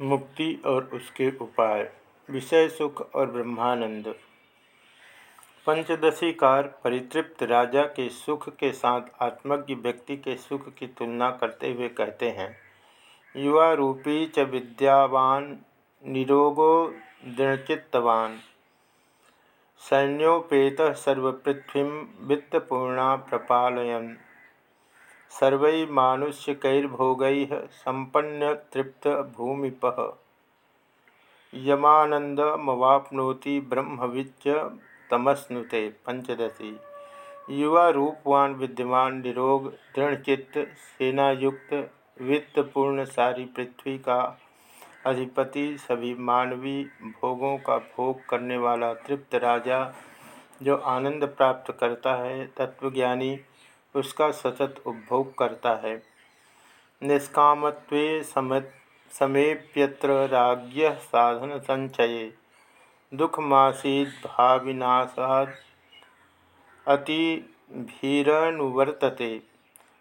मुक्ति और उसके उपाय। विषय सुख और ब्रह्मानंद। पंचदशी कार परितृप्त राजा के सुख के साथ आत्मज्ञ व्यक्ति के सुख की तुलना करते हुए कहते हैं, युवा रूपी च विद्यावान, निरोगो दृढ़चित्तवान। सैन्योपेत सर्वपृथ्वी वित्तपूर्णा प्रपालयन। सर्वैमानुष्यकैर्भोगैः भूमिप। यमानंदमवापनोति ब्रह्मविच्च तमस्नुते पंचदशी युवा रूपवान विद्यमान निरोग दृढ़चित्त सेनायुक्त वित्तपूर्ण सारी पृथ्वी का अधिपति सभी मानवी भोगों का भोग करने वाला तृप्त राजा जो आनंद प्राप्त करता है, तत्वज्ञानी उसका सतत उपभोग करता है। निष्काम समेप्यत्र राज्य साधन संचये। दुखमासीद भाविनाशाद अतिभीरनुवर्तते।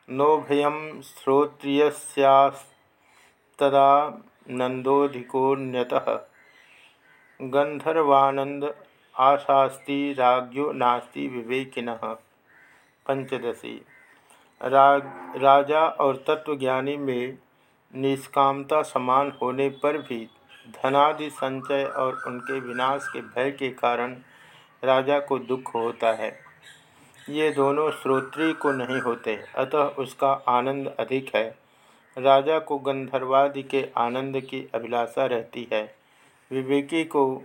नो भयम श्रोत्रियस्यास्तदा नंदोधिकोन्यतः गंधर्वानंद आशास्ति राज्यो नास्ति विवेकिनः। पंचदशी। राज राजा और तत्वज्ञानी में निष्कामता समान होने पर भी धनादि संचय और उनके विनाश के भय के कारण राजा को दुख होता है। ये दोनों श्रोत्री को नहीं होते, अतः उसका आनंद अधिक है। राजा को गंधर्वादि के आनंद की अभिलाषा रहती है। विवेकी को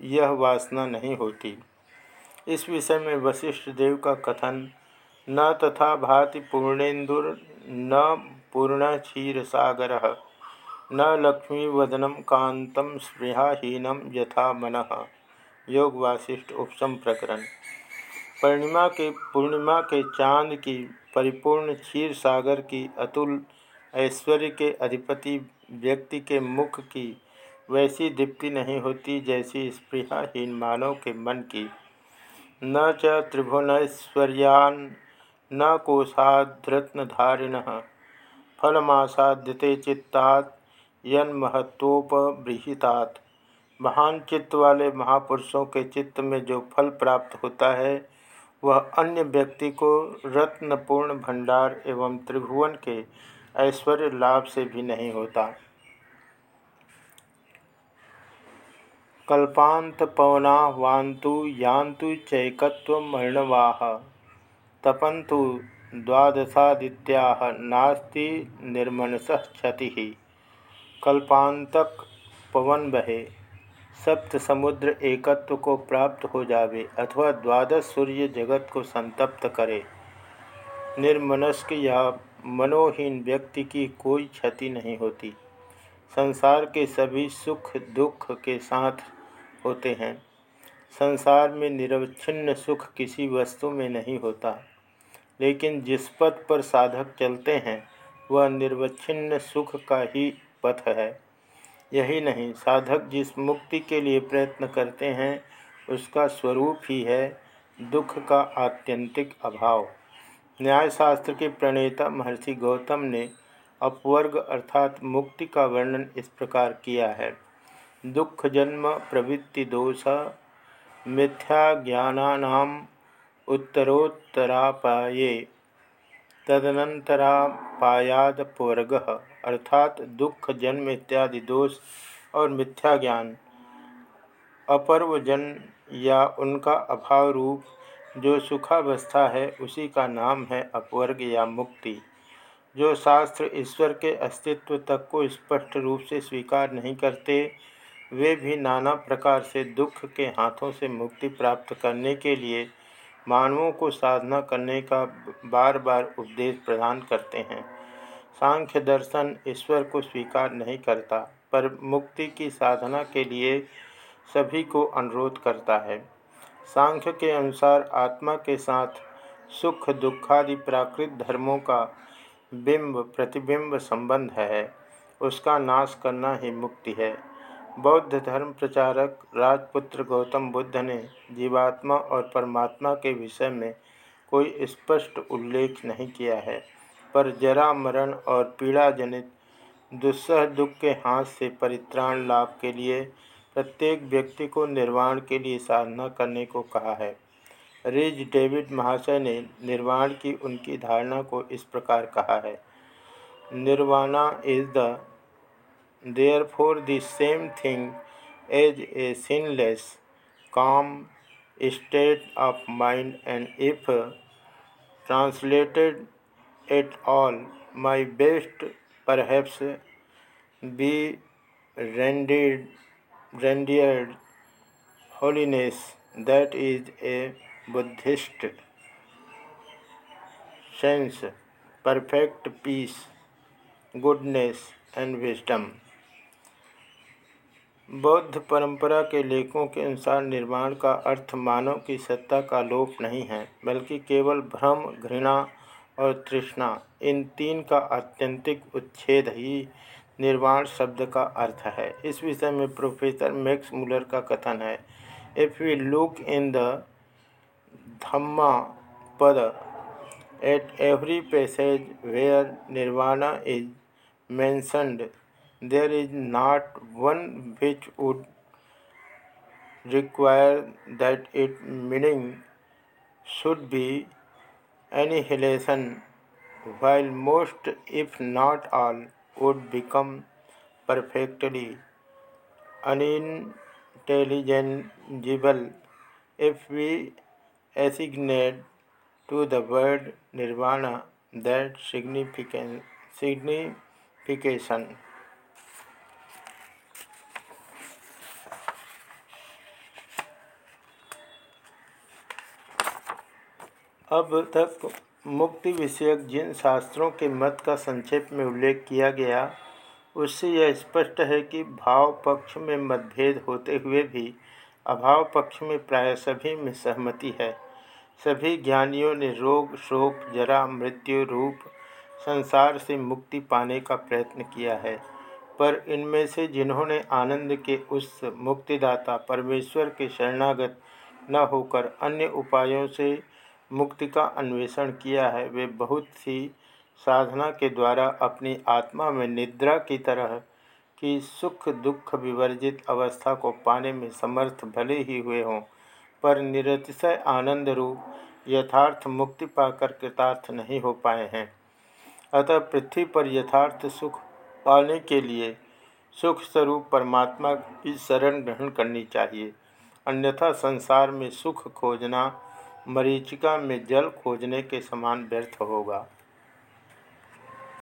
यह वासना नहीं होती। इस विषय में वशिष्ठ देव का कथन, न तथा भाति पूर्णेन्दुर, न पूर्ण क्षीर सागर, न लक्ष्मीवदनम कांतम स्पृहाहीनम यथा मन। योग वासिष्ठ उपसम प्रकरण। पूर्णिमा के पूर्णिमा के चाँद की परिपूर्ण क्षीर सागर की अतुल ऐश्वर्य के अधिपति व्यक्ति के मुख की वैसी दीप्ति नहीं होती जैसी स्पृहाहीन मानव के मन की न च त्रिभुवनैश्वर्यान न कोशाद्रत्नधारिण। फलमासाद्यते चित्तात, यन्महत्वोपबृहितात। महान चित्त वाले महापुरुषों के चित्त में जो फल प्राप्त होता है, वह अन्य व्यक्ति को रत्नपूर्ण भंडार एवं त्रिभुवन के ऐश्वर्य लाभ से भी नहीं होता। कल्पांत पवना वांतु यांतु चैकत्वमर्णवाह तपंतु द्वादशादित्या नास्ति निर्मनस क्षति। कल्पांतक पवन बहे, सप्त समुद्र एकत्व को प्राप्त हो जावे अथवा द्वादश सूर्य जगत को संतप्त करे। निर्मनस्क या मनोहीन व्यक्ति की कोई क्षति नहीं होती। संसार के सभी सुख दुख के साथ होते हैं। संसार में निरवच्छिन्न सुख किसी वस्तु में नहीं होता, लेकिन जिस पथ पर साधक चलते हैं, वह निर्वच्छिन्न सुख का ही पथ है। यही नहीं, साधक जिस मुक्ति के लिए प्रयत्न करते हैं, उसका स्वरूप ही है दुख का आत्यंतिक अभाव। न्यायशास्त्र के प्रणेता महर्षि गौतम ने अपवर्ग अर्थात मुक्ति का वर्णन इस प्रकार किया है। दुख जन्म प्रवृत्ति दोष मिथ्या ज्ञानानाम उत्तरोत्तरापाये। तदनंतरापायादपवर्ग अर्थात दुख, जन्म इत्यादि दोष और मिथ्या ज्ञान। अपर्वजन या उनका अभाव रूप जो सुखावस्था है, उसी का नाम है अपवर्ग या मुक्ति। जो शास्त्र ईश्वर के अस्तित्व तक को स्पष्ट रूप से स्वीकार नहीं करते वे भी नाना प्रकार से दुख के हाथों से मुक्ति प्राप्त करने के लिए मानवों को साधना करने का बार बार उपदेश प्रदान करते हैं। सांख्य दर्शन ईश्वर को स्वीकार नहीं करता, पर मुक्ति की साधना के लिए सभी को अनुरोध करता है। सांख्य के अनुसार आत्मा के साथ सुख, दुखादि प्राकृत धर्मों का बिंब प्रतिबिंब संबंध है। उसका नाश करना ही मुक्ति है। बौद्ध धर्म प्रचारक राजपुत्र गौतम बुद्ध ने जीवात्मा और परमात्मा के विषय में कोई स्पष्ट उल्लेख नहीं किया है, पर जरा मरण और पीड़ा जनित दुस्सह दुख के हाथ से परित्राण लाभ के लिए प्रत्येक व्यक्ति को निर्वाण के लिए साधना करने को कहा है। रिज डेविड महाशय ने निर्वाण की उनकी धारणा को इस प्रकार कहा है, nirvana is the Therefore, the same thing as a sinless, calm state of mind, and if translated at all, my best perhaps be rendered, rendered holiness that is a Buddhist sense, perfect peace, goodness, and wisdom. बौद्ध परंपरा के लेखों के अनुसार निर्माण का अर्थ मानव की सत्ता का लोप नहीं है, बल्कि केवल भ्रम, घृणा और तृष्णा। इन तीन का आत्यंतिक उच्छेद ही निर्वाण शब्द का अर्थ है। इस विषय में प्रोफेसर मैक्स मुलर का कथन है। If we look in the Dhammapada at every passage where nirvana is mentioned there is not one which would require that its meaning should be annihilation, while most, if not all, would become perfectly unintelligible if we assignate to the word nirvana that significant signification. अब तक मुक्ति विषयक जिन शास्त्रों के मत का संक्षेप में उल्लेख किया गया, उससे यह स्पष्ट है कि भाव पक्ष में मतभेद होते हुए भी अभाव पक्ष में प्राय सभी में सहमति है। सभी ज्ञानियों ने रोग, शोक, जरा, मृत्यु रूप, संसार से मुक्ति पाने का प्रयत्न किया है। पर इनमें से जिन्होंने आनंद के उस मुक्तिदाता परमेश्वर के शरणागत न होकर अन्य उपायों से मुक्ति का अन्वेषण किया है। वे बहुत सी साधना के द्वारा अपनी आत्मा में निद्रा की तरह की सुख दुख विवर्जित अवस्था को पाने में समर्थ भले ही हुए हों, पर निरतिशय आनंद रूप यथार्थ मुक्ति पाकर कृतार्थ नहीं हो पाए हैं। अतः पृथ्वी पर यथार्थ सुख पाने के लिए सुख स्वरूप परमात्मा की शरण ग्रहण करनी चाहिए। अन्यथा संसार में सुख खोजना मरीचिका में जल खोजने के समान व्यर्थ होगा।